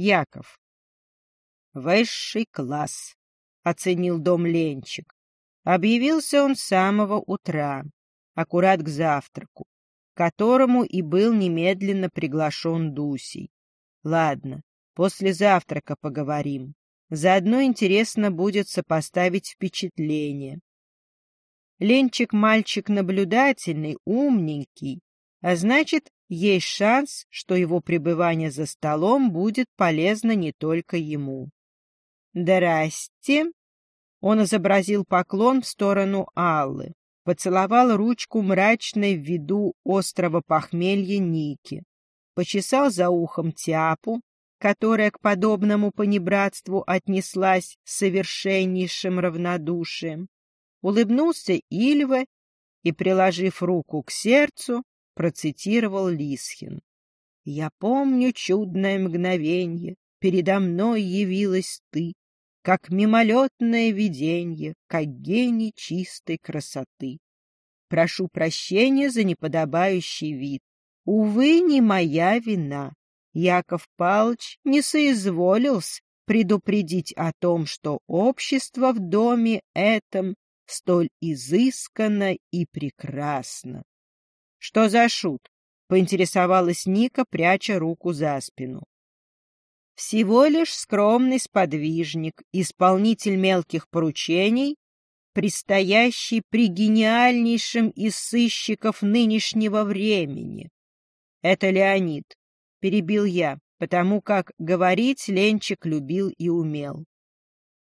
Яков. Высший класс, оценил дом Ленчик. Объявился он с самого утра, аккурат к завтраку, которому и был немедленно приглашен Дусей. Ладно, после завтрака поговорим. Заодно интересно будет сопоставить впечатление. Ленчик мальчик наблюдательный, умненький, а значит, есть шанс, что его пребывание за столом будет полезно не только ему. «Здрасте!» Он изобразил поклон в сторону Аллы, поцеловал ручку мрачной в виду острого похмелья Ники, почесал за ухом Тяпу, которая к подобному понебратству отнеслась с совершеннейшим равнодушием, улыбнулся Ильва и, приложив руку к сердцу, процитировал Лисхин. «Я помню чудное мгновенье, передо мной явилась ты, как мимолетное виденье, как гений чистой красоты. Прошу прощения за неподобающий вид. Увы, не моя вина. Яков Палч не соизволился предупредить о том, что общество в доме этом столь изысканно и прекрасно. — Что за шут? — поинтересовалась Ника, пряча руку за спину. Всего лишь скромный сподвижник, исполнитель мелких поручений, предстоящий при гениальнейшем из сыщиков нынешнего времени. Это Леонид, перебил я, потому как говорить Ленчик любил и умел.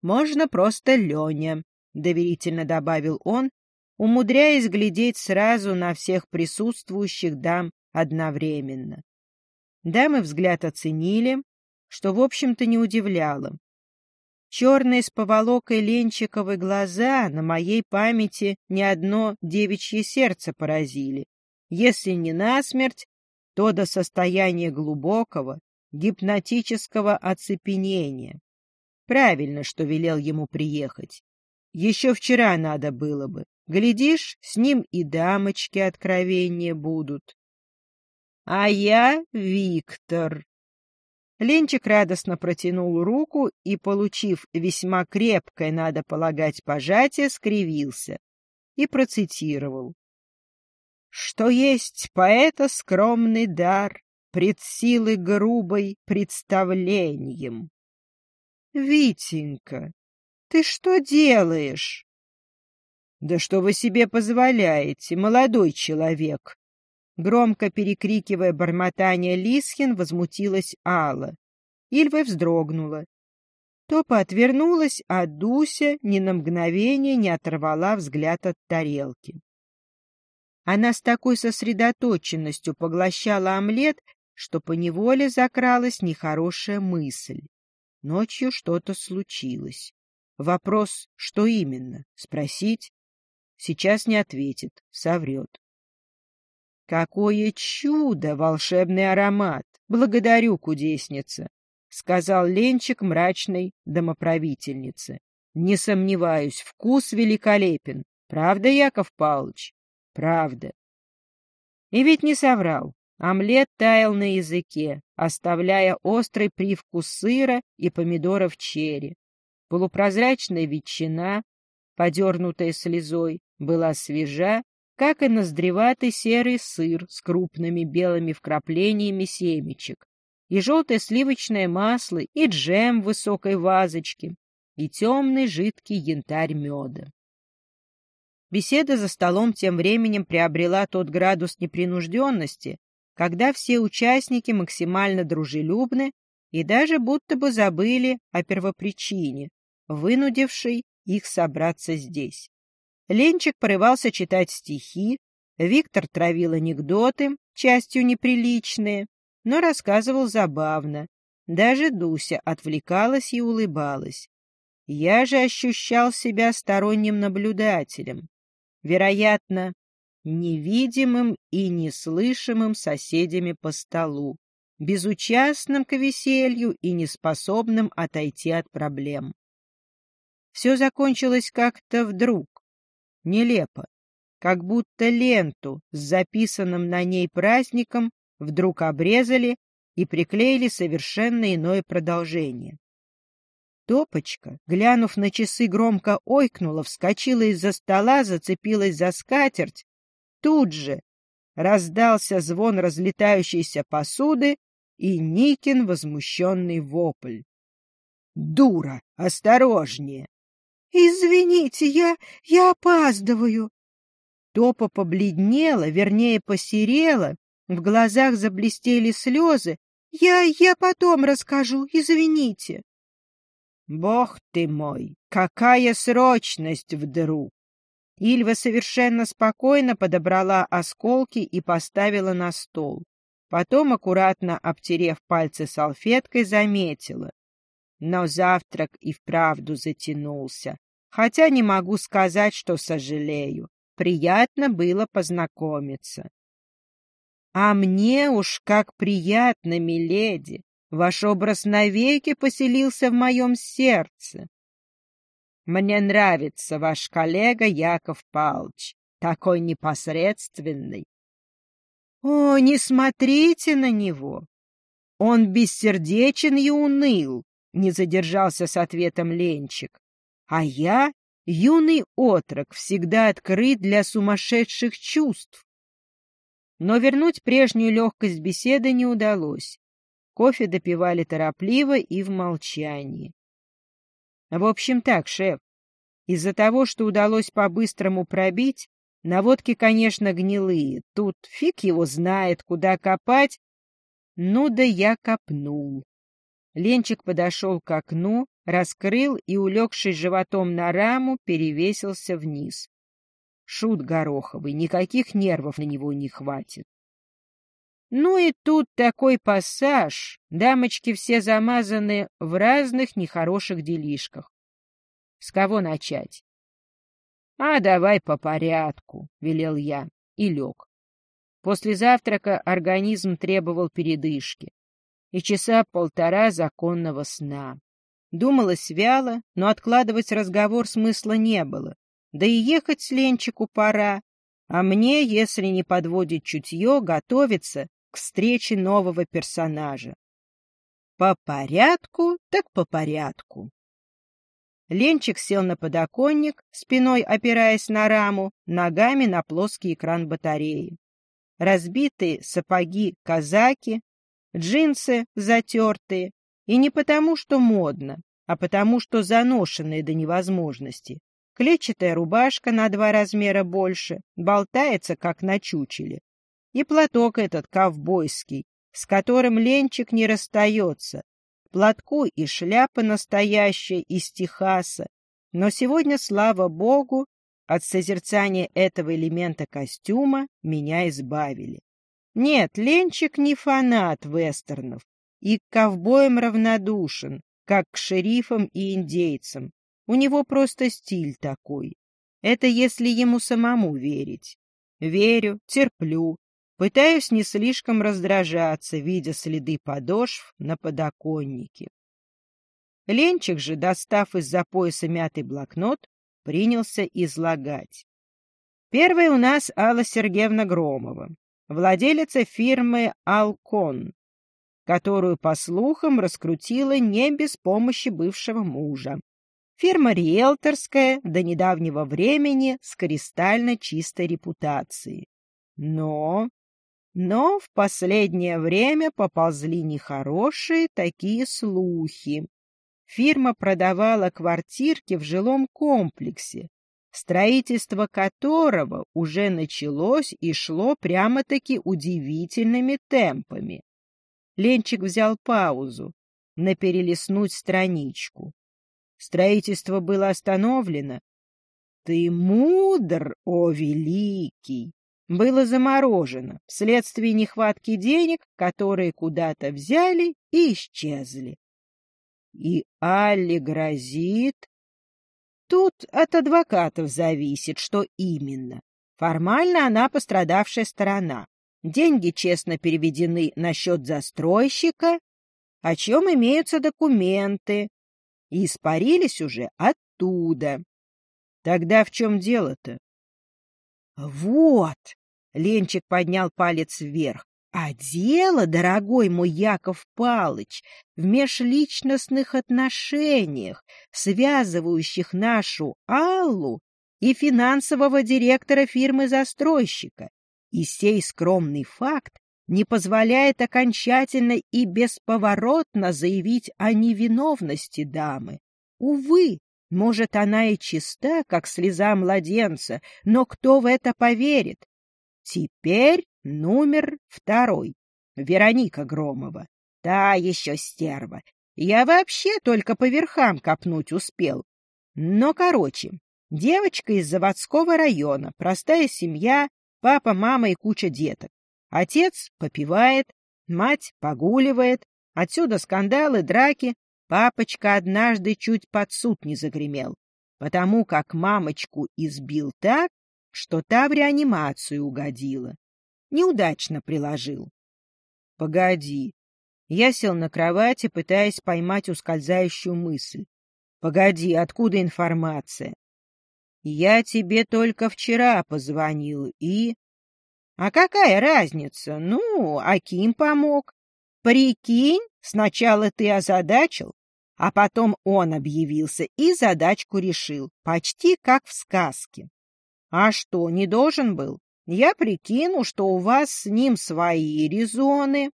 Можно просто Леня, доверительно добавил он, умудряясь глядеть сразу на всех присутствующих дам одновременно. Дамы взгляд оценили, что, в общем-то, не удивляло. Черные с поволокой ленчиковые глаза на моей памяти ни одно девичье сердце поразили. Если не насмерть, то до состояния глубокого, гипнотического оцепенения. Правильно, что велел ему приехать. Еще вчера надо было бы. Глядишь, с ним и дамочки откровения будут. А я Виктор, Ленчик радостно протянул руку и, получив весьма крепкое, надо полагать, пожатие, скривился и процитировал. «Что есть поэта скромный дар пред силой грубой представлением». «Витенька, ты что делаешь?» «Да что вы себе позволяете, молодой человек?» Громко перекрикивая бормотание Лисхин, возмутилась Алла. Ильва вздрогнула. Топа отвернулась, а Дуся ни на мгновение не оторвала взгляд от тарелки. Она с такой сосредоточенностью поглощала омлет, что поневоле закралась нехорошая мысль. Ночью что-то случилось. Вопрос, что именно, спросить? Сейчас не ответит, соврет. «Какое чудо! Волшебный аромат! Благодарю, кудесница!» — сказал Ленчик мрачной домоправительнице. «Не сомневаюсь, вкус великолепен. Правда, Яков Павлович?» «Правда». И ведь не соврал. Омлет таял на языке, оставляя острый привкус сыра и помидоров черри. Полупрозрачная ветчина, подернутая слезой, была свежа как и ноздреватый серый сыр с крупными белыми вкраплениями семечек, и желтое сливочное масло, и джем в высокой вазочке, и темный жидкий янтарь меда. Беседа за столом тем временем приобрела тот градус непринужденности, когда все участники максимально дружелюбны и даже будто бы забыли о первопричине, вынудившей их собраться здесь. Ленчик порывался читать стихи, Виктор травил анекдоты, частью неприличные, но рассказывал забавно. Даже Дуся отвлекалась и улыбалась. Я же ощущал себя сторонним наблюдателем, вероятно, невидимым и неслышимым соседями по столу, безучастным к веселью и неспособным отойти от проблем. Все закончилось как-то вдруг, Нелепо, как будто ленту с записанным на ней праздником вдруг обрезали и приклеили совершенно иное продолжение. Топочка, глянув на часы, громко ойкнула, вскочила из-за стола, зацепилась за скатерть. Тут же раздался звон разлетающейся посуды и Никин возмущенный вопль. «Дура! Осторожнее!» «Извините, я... я опаздываю!» Топа побледнела, вернее, посерела, в глазах заблестели слезы. «Я... я потом расскажу, извините!» Бог ты мой, какая срочность вдруг! Ильва совершенно спокойно подобрала осколки и поставила на стол. Потом, аккуратно обтерев пальцы салфеткой, заметила. Но завтрак и вправду затянулся. Хотя не могу сказать, что сожалею. Приятно было познакомиться. — А мне уж как приятно, миледи! Ваш образ навеки поселился в моем сердце. Мне нравится ваш коллега Яков Палч, такой непосредственный. О, не смотрите на него! Он бессердечен и уныл, не задержался с ответом Ленчик. А я, юный отрок, всегда открыт для сумасшедших чувств. Но вернуть прежнюю легкость беседы не удалось. Кофе допивали торопливо и в молчании. В общем так, шеф, из-за того, что удалось по-быстрому пробить, наводки, конечно, гнилые. Тут фиг его знает, куда копать. Ну да я копнул. Ленчик подошел к окну, раскрыл и, улегшись животом на раму, перевесился вниз. Шут Гороховый, никаких нервов на него не хватит. Ну и тут такой пассаж. Дамочки все замазаны в разных нехороших делишках. С кого начать? — А давай по порядку, — велел я и лег. После завтрака организм требовал передышки и часа полтора законного сна. Думалось вяло, но откладывать разговор смысла не было. Да и ехать с Ленчику пора, а мне, если не подводить чутье, готовиться к встрече нового персонажа. По порядку, так по порядку. Ленчик сел на подоконник, спиной опираясь на раму, ногами на плоский экран батареи. Разбитые сапоги казаки, джинсы затертые, и не потому, что модно, а потому, что заношенные до невозможности. Клетчатая рубашка на два размера больше, болтается, как на чучеле. И платок этот ковбойский, с которым Ленчик не расстается. Платку и шляпа настоящая из Техаса. Но сегодня, слава богу, от созерцания этого элемента костюма меня избавили. Нет, Ленчик не фанат вестернов и к ковбоям равнодушен, как к шерифам и индейцам. У него просто стиль такой. Это если ему самому верить. Верю, терплю, Пытаюсь не слишком раздражаться, видя следы подошв на подоконнике. Ленчик же, достав из-за пояса мятый блокнот, принялся излагать. Первая у нас Алла Сергеевна Громова, владелица фирмы «Алкон», которую, по слухам, раскрутила не без помощи бывшего мужа. Фирма риэлторская до недавнего времени с кристально чистой репутацией. Но но в последнее время поползли нехорошие такие слухи. Фирма продавала квартирки в жилом комплексе, строительство которого уже началось и шло прямо-таки удивительными темпами. Ленчик взял паузу на перелистнуть страничку. Строительство было остановлено. Ты мудр, о великий! было заморожено вследствие нехватки денег, которые куда-то взяли и исчезли. И Алле грозит... Тут от адвокатов зависит, что именно. Формально она пострадавшая сторона. Деньги честно переведены на счет застройщика, о чем имеются документы, и испарились уже оттуда. Тогда в чем дело-то? Вот! Ленчик поднял палец вверх. А дело, дорогой мой Яков Палыч, в межличностных отношениях, связывающих нашу Аллу и финансового директора фирмы-застройщика. И сей скромный факт не позволяет окончательно и бесповоротно заявить о невиновности дамы. Увы, может, она и чиста, как слеза младенца, но кто в это поверит? Теперь номер второй. Вероника Громова. Та еще стерва. Я вообще только по верхам копнуть успел. Но, короче, девочка из заводского района, простая семья, папа, мама и куча деток. Отец попивает, мать погуливает, отсюда скандалы, драки. Папочка однажды чуть под суд не загремел, потому как мамочку избил так, что та в реанимацию угодила. Неудачно приложил. Погоди. Я сел на кровати, пытаясь поймать ускользающую мысль. Погоди, откуда информация? Я тебе только вчера позвонил и... А какая разница? Ну, Аким помог. Прикинь, сначала ты озадачил, а потом он объявился и задачку решил, почти как в сказке. А что, не должен был? Я прикину, что у вас с ним свои резоны.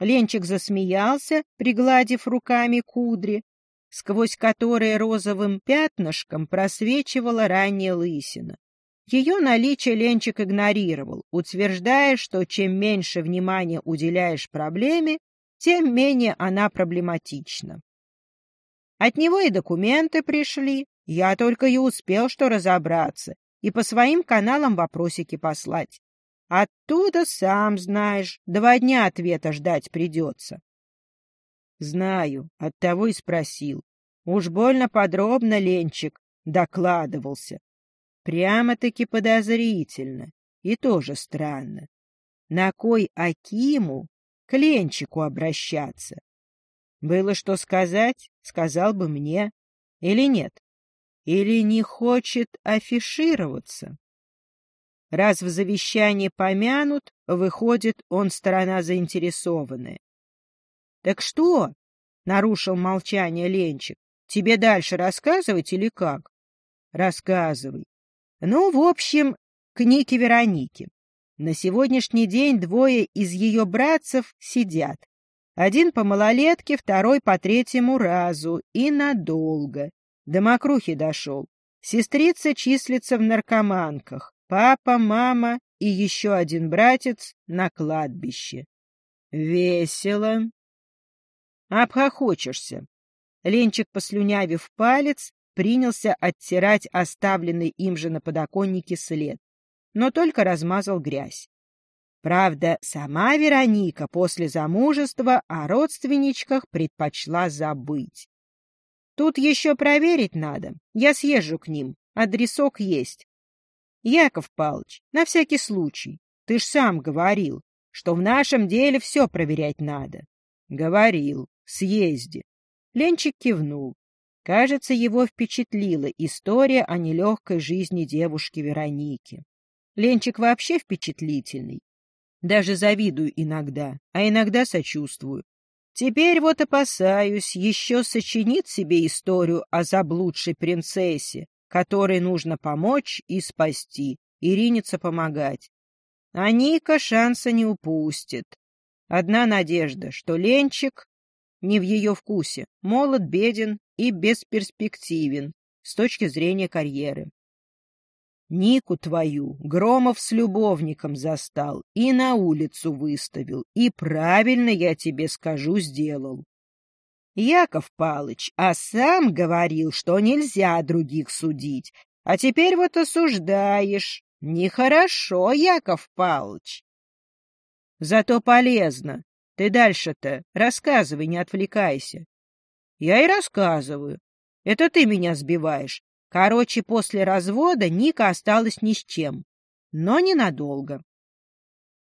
Ленчик засмеялся, пригладив руками кудри, сквозь которые розовым пятнышком просвечивала ранняя лысина. Ее наличие Ленчик игнорировал, утверждая, что чем меньше внимания уделяешь проблеме, тем менее она проблематична. От него и документы пришли, я только и успел что разобраться и по своим каналам вопросики послать. Оттуда, сам знаешь, два дня ответа ждать придется. Знаю, оттого и спросил. Уж больно подробно Ленчик докладывался. Прямо-таки подозрительно и тоже странно. На кой Акиму к Ленчику обращаться? Было что сказать, сказал бы мне. Или нет? Или не хочет афишироваться? Раз в завещании помянут, выходит, он сторона заинтересованная. — Так что? — нарушил молчание Ленчик. — Тебе дальше рассказывать или как? — Рассказывай. Ну, в общем, к Нике Веронике. На сегодняшний день двое из ее братцев сидят. Один по малолетке, второй по третьему разу. И надолго. До мокрухи дошел. Сестрица числится в наркоманках. Папа, мама и еще один братец на кладбище. Весело. Обхохочешься. Ленчик, послюнявив палец, принялся оттирать оставленный им же на подоконнике след, но только размазал грязь. Правда, сама Вероника после замужества о родственничках предпочла забыть. Тут еще проверить надо. Я съезжу к ним. Адресок есть. Яков Павлович, на всякий случай. Ты ж сам говорил, что в нашем деле все проверять надо. Говорил. Съезди. Ленчик кивнул. Кажется, его впечатлила история о нелегкой жизни девушки Вероники. Ленчик вообще впечатлительный. Даже завидую иногда, а иногда сочувствую. Теперь вот опасаюсь, еще сочинит себе историю о заблудшей принцессе, которой нужно помочь и спасти, и ринется помогать. А Ника шанса не упустит. Одна надежда, что Ленчик не в ее вкусе, молод, беден и бесперспективен с точки зрения карьеры. Нику твою Громов с любовником застал и на улицу выставил, и правильно, я тебе скажу, сделал. Яков Палыч, а сам говорил, что нельзя других судить, а теперь вот осуждаешь. Нехорошо, Яков Палыч. Зато полезно. Ты дальше-то рассказывай, не отвлекайся. Я и рассказываю. Это ты меня сбиваешь. Короче, после развода Ника осталась ни с чем. Но ненадолго.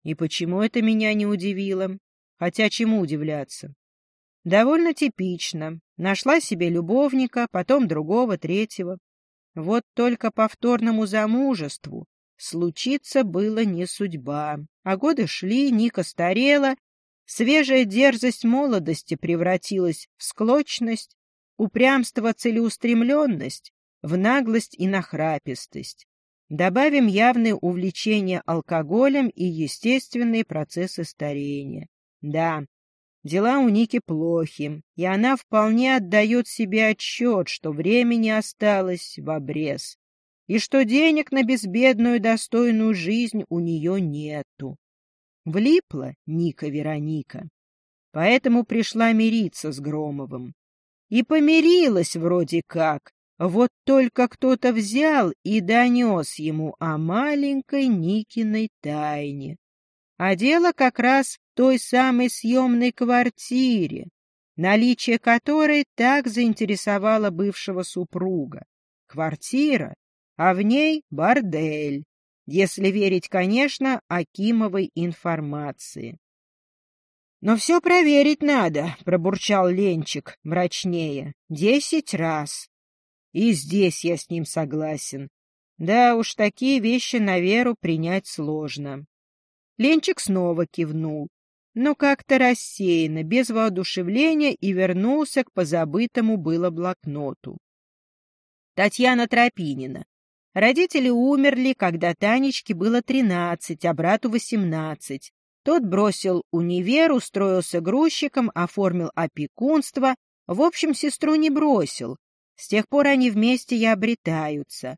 И почему это меня не удивило? Хотя чему удивляться? Довольно типично. Нашла себе любовника, потом другого, третьего. Вот только повторному замужеству случиться было не судьба. А годы шли, Ника старела, свежая дерзость молодости превратилась в склочность, упрямство, целеустремленность, в наглость и нахрапистость. Добавим явное увлечение алкоголем и естественные процессы старения. Да, дела у Ники плохи, и она вполне отдает себе отчет, что времени осталось в обрез, и что денег на безбедную достойную жизнь у нее нету. Влипла Ника Вероника, поэтому пришла мириться с Громовым. И помирилась вроде как, вот только кто-то взял и донес ему о маленькой Никиной тайне. А дело как раз в той самой съемной квартире, наличие которой так заинтересовало бывшего супруга. Квартира, а в ней бордель, если верить, конечно, Акимовой информации. «Но все проверить надо», — пробурчал Ленчик мрачнее, — «десять раз». И здесь я с ним согласен. Да уж, такие вещи на веру принять сложно. Ленчик снова кивнул, но как-то рассеянно, без воодушевления, и вернулся к позабытому было блокноту. Татьяна Тропинина. Родители умерли, когда Танечке было тринадцать, а брату восемнадцать. Тот бросил универ, устроился грузчиком, оформил опекунство. В общем, сестру не бросил, с тех пор они вместе и обретаются.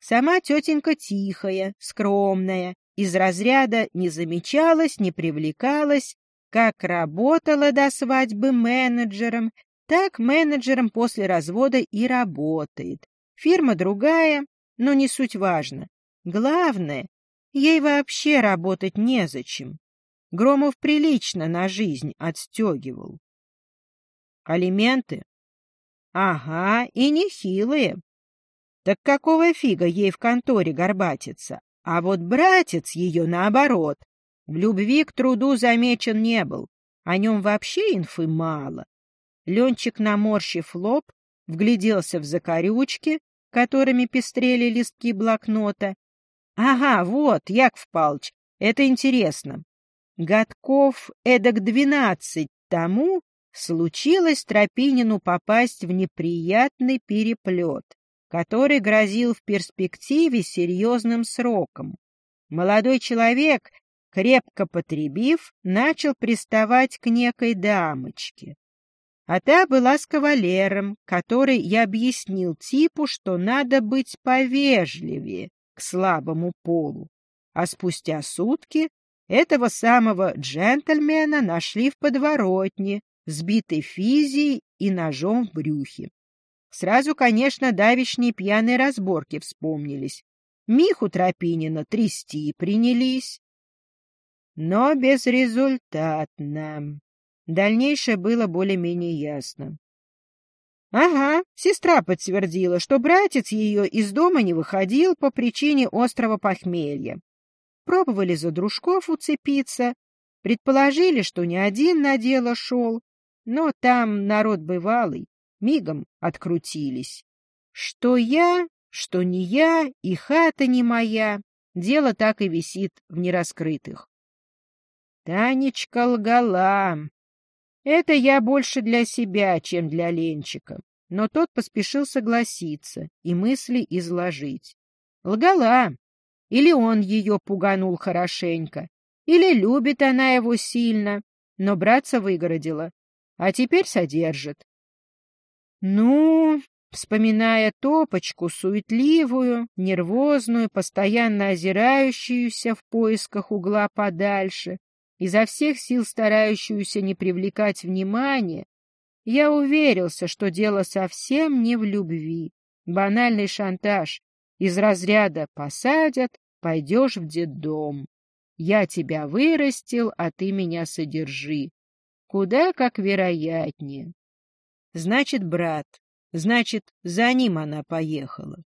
Сама тетенька тихая, скромная, из разряда не замечалась, не привлекалась, как работала до свадьбы менеджером, так менеджером после развода и работает. Фирма другая, но не суть важно. Главное, ей вообще работать незачем. Громов прилично на жизнь отстегивал. Алименты Ага, и нехилые. Так какого фига ей в конторе горбатиться? А вот братец ее наоборот. В любви к труду замечен не был. О нем вообще инфы мало. Ленчик, наморщив лоб, вгляделся в закорючки, которыми пестрели листки блокнота. Ага, вот, Яков Палыч, это интересно. Годков эдак двенадцать тому случилось Тропинину попасть в неприятный переплет, который грозил в перспективе серьезным сроком. Молодой человек, крепко потребив, начал приставать к некой дамочке. А та была с кавалером, который я объяснил типу, что надо быть повежливее к слабому полу. А спустя сутки этого самого джентльмена нашли в подворотне, сбитой физией и ножом в брюхе. Сразу, конечно, давишние пьяные разборки вспомнились. Миху Тропинина трясти принялись. Но безрезультатно. Дальнейшее было более-менее ясно. Ага, сестра подтвердила, что братец ее из дома не выходил по причине острого похмелья. Пробовали за дружков уцепиться, предположили, что не один на дело шел, но там народ бывалый, мигом открутились. Что я, что не я, и хата не моя, дело так и висит в нераскрытых. Танечка лгала. Это я больше для себя, чем для Ленчика. Но тот поспешил согласиться и мысли изложить. Лгала. Или он ее пуганул хорошенько, или любит она его сильно, но братца выгородила, а теперь содержит. Ну, вспоминая топочку, суетливую, нервозную, постоянно озирающуюся в поисках угла подальше, изо всех сил старающуюся не привлекать внимания, я уверился, что дело совсем не в любви. Банальный шантаж из разряда «посадят, пойдешь в детдом». Я тебя вырастил, а ты меня содержи. Куда как вероятнее. Значит, брат, значит, за ним она поехала.